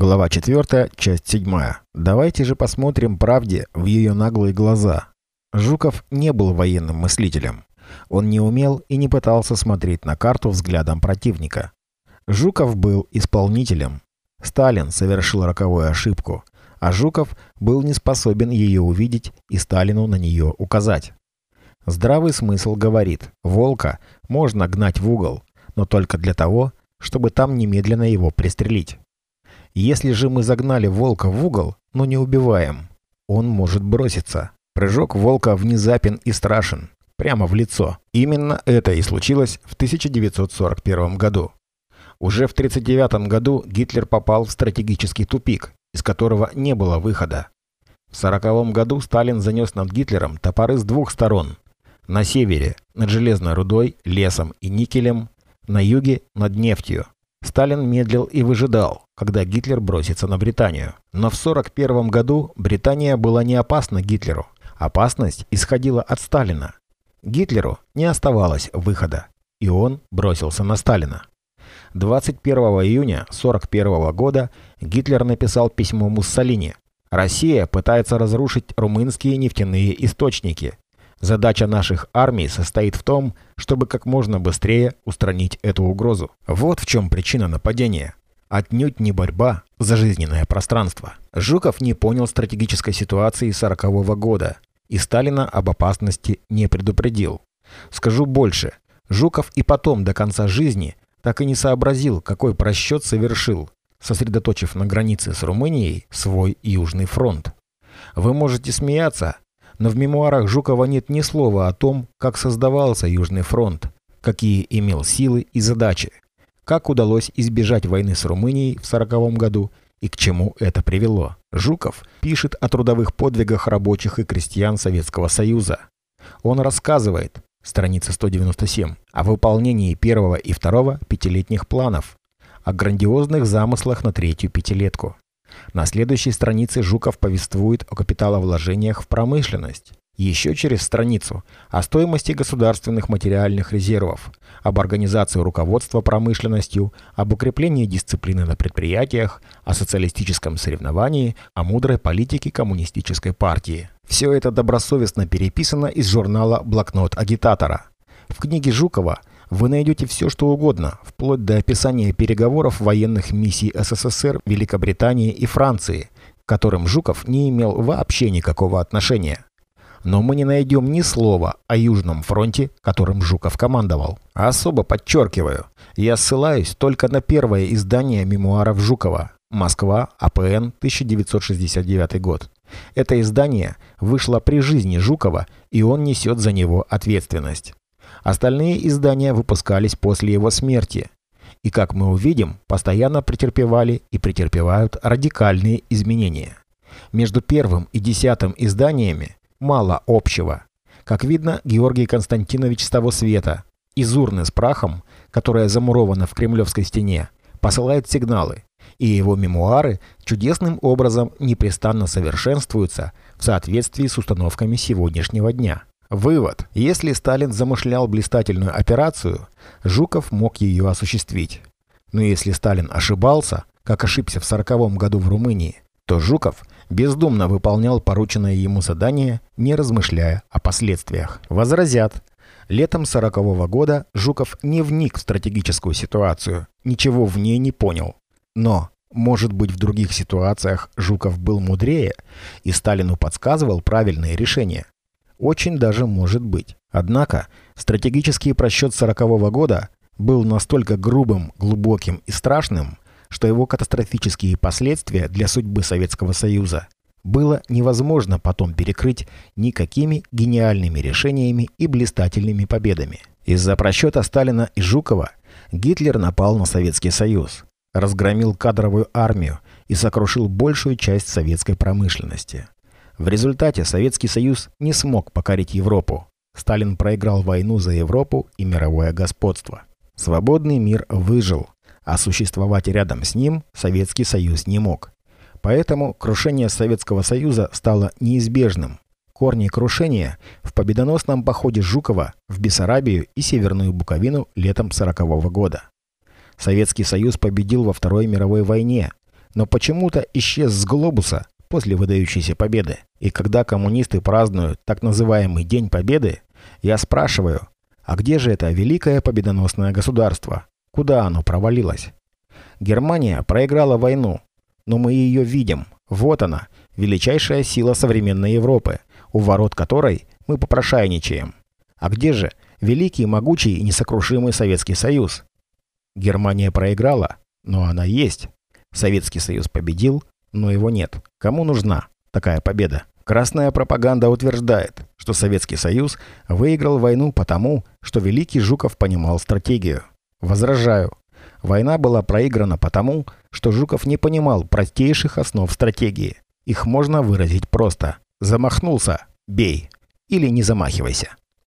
Глава 4, часть 7. Давайте же посмотрим правде в ее наглые глаза. Жуков не был военным мыслителем. Он не умел и не пытался смотреть на карту взглядом противника. Жуков был исполнителем. Сталин совершил роковую ошибку, а Жуков был не способен ее увидеть и Сталину на нее указать. Здравый смысл говорит, волка можно гнать в угол, но только для того, чтобы там немедленно его пристрелить. Если же мы загнали волка в угол, но не убиваем, он может броситься. Прыжок волка внезапен и страшен, прямо в лицо. Именно это и случилось в 1941 году. Уже в 1939 году Гитлер попал в стратегический тупик, из которого не было выхода. В 1940 году Сталин занес над Гитлером топоры с двух сторон. На севере – над железной рудой, лесом и никелем, на юге – над нефтью. Сталин медлил и выжидал, когда Гитлер бросится на Британию. Но в 1941 году Британия была не опасна Гитлеру. Опасность исходила от Сталина. Гитлеру не оставалось выхода, и он бросился на Сталина. 21 июня 1941 года Гитлер написал письмо Муссолини. «Россия пытается разрушить румынские нефтяные источники. Задача наших армий состоит в том, чтобы как можно быстрее устранить эту угрозу. Вот в чем причина нападения. Отнюдь не борьба за жизненное пространство. Жуков не понял стратегической ситуации 40 -го года и Сталина об опасности не предупредил. Скажу больше, Жуков и потом до конца жизни так и не сообразил, какой просчет совершил, сосредоточив на границе с Румынией свой Южный фронт. Вы можете смеяться, но в мемуарах Жукова нет ни слова о том, как создавался Южный фронт, какие имел силы и задачи, как удалось избежать войны с Румынией в 1940 году и к чему это привело. Жуков пишет о трудовых подвигах рабочих и крестьян Советского Союза. Он рассказывает, страница 197, о выполнении первого и второго пятилетних планов, о грандиозных замыслах на третью пятилетку. На следующей странице Жуков повествует о капиталовложениях в промышленность. Еще через страницу о стоимости государственных материальных резервов, об организации руководства промышленностью, об укреплении дисциплины на предприятиях, о социалистическом соревновании, о мудрой политике коммунистической партии. Все это добросовестно переписано из журнала «Блокнот агитатора». В книге Жукова вы найдете все, что угодно, вплоть до описания переговоров военных миссий СССР, Великобритании и Франции, к которым Жуков не имел вообще никакого отношения. Но мы не найдем ни слова о Южном фронте, которым Жуков командовал. Особо подчеркиваю, я ссылаюсь только на первое издание мемуаров Жукова «Москва, АПН, 1969 год». Это издание вышло при жизни Жукова, и он несет за него ответственность. Остальные издания выпускались после его смерти. И, как мы увидим, постоянно претерпевали и претерпевают радикальные изменения. Между первым и десятым изданиями мало общего. Как видно, Георгий Константинович с того света, из урны с прахом, которая замурована в кремлевской стене, посылает сигналы, и его мемуары чудесным образом непрестанно совершенствуются в соответствии с установками сегодняшнего дня. Вывод. Если Сталин замышлял блистательную операцию, Жуков мог ее осуществить. Но если Сталин ошибался, как ошибся в 1940 году в Румынии, то Жуков бездумно выполнял порученное ему задание, не размышляя о последствиях. Возразят. Летом 40 -го года Жуков не вник в стратегическую ситуацию, ничего в ней не понял. Но, может быть, в других ситуациях Жуков был мудрее, и Сталину подсказывал правильные решения. Очень даже может быть. Однако стратегический просчет 40 года был настолько грубым, глубоким и страшным, что его катастрофические последствия для судьбы Советского Союза было невозможно потом перекрыть никакими гениальными решениями и блистательными победами. Из-за просчета Сталина и Жукова Гитлер напал на Советский Союз, разгромил кадровую армию и сокрушил большую часть советской промышленности. В результате Советский Союз не смог покорить Европу. Сталин проиграл войну за Европу и мировое господство. Свободный мир выжил, а существовать рядом с ним Советский Союз не мог. Поэтому крушение Советского Союза стало неизбежным. Корни крушения в победоносном походе Жукова в Бессарабию и Северную Буковину летом 40 -го года. Советский Союз победил во Второй мировой войне, но почему-то исчез с глобуса после выдающейся победы. И когда коммунисты празднуют так называемый День Победы, я спрашиваю, а где же это великое победоносное государство? Куда оно провалилось? Германия проиграла войну, но мы ее видим. Вот она, величайшая сила современной Европы, у ворот которой мы попрошайничаем. А где же великий, могучий и несокрушимый Советский Союз? Германия проиграла, но она есть. Советский Союз победил, но его нет. Кому нужна такая победа? Красная пропаганда утверждает, что Советский Союз выиграл войну потому, что Великий Жуков понимал стратегию. Возражаю. Война была проиграна потому, что Жуков не понимал простейших основ стратегии. Их можно выразить просто. Замахнулся – бей. Или не замахивайся.